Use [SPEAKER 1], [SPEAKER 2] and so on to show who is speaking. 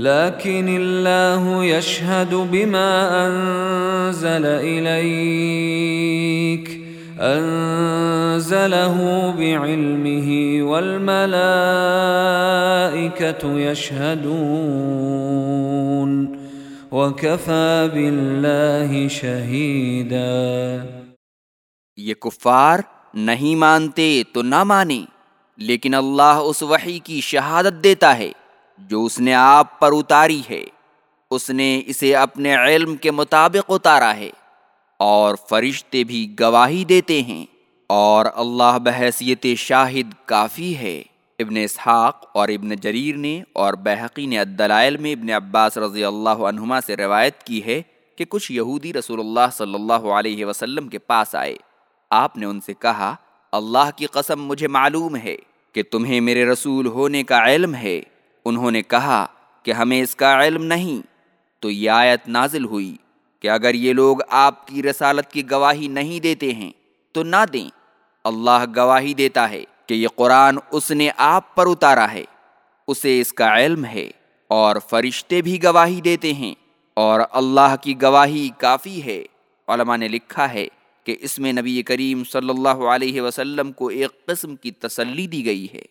[SPEAKER 1] لكن الله يشهد بما أنزل إليك. أنزله بعلمه والملائكة يشهدون. وكفى بالله شهيدا.
[SPEAKER 2] یہ کفار نہیں مانتے تو نہ مانے، لیکن اللہ اس وحی کی شہادت دیتا ہے۔ جو اس نے آپ پر اتاری ہے، اس نے اسے اپنے علم کے مطابق اتارا ہے اور فرشتے بھی گواہی دیتے ہیں اور اللہ بحیثیت شاہد کافی ہے۔ ابن اسحاق اور ابن جریر نے اور بحقی نے الدلائل میں ابن عباس رضی اللہ عنہما سے روایت کی ہے کہ کچھ یہودی رسول اللہ صلی اللہ علیہ وسلم کے پاس آئے۔ آپ نے ان سے کہا، اللہ کی قسم مجھے معلوم ہے کہ تمہیں میرے رسول ہونے کا علم ہے۔ انہوں نے کہا کہ ہمیں اس کا علم نہیں۔ تو یہ آیت نازل ہوئی کہ اگر یہ لوگ آپ کی رسالت کی گواہی نہیں دیتے ہیں، تو نہ دیں۔ اللہ گواہی دیتا ہے کہ یہ قرآن اس نے آپ پر اتارا ہے۔ اسے اس کا علم ہے اور فرشتے بھی گواہی دیتے ہیں اور اللہ کی گواہی کافی ہے۔ علماء نے لکھا ہے کہ اس میں نبی کریم صلی اللہ علیہ وسلم کو ایک قسم کی تسلی دی گئی ہے۔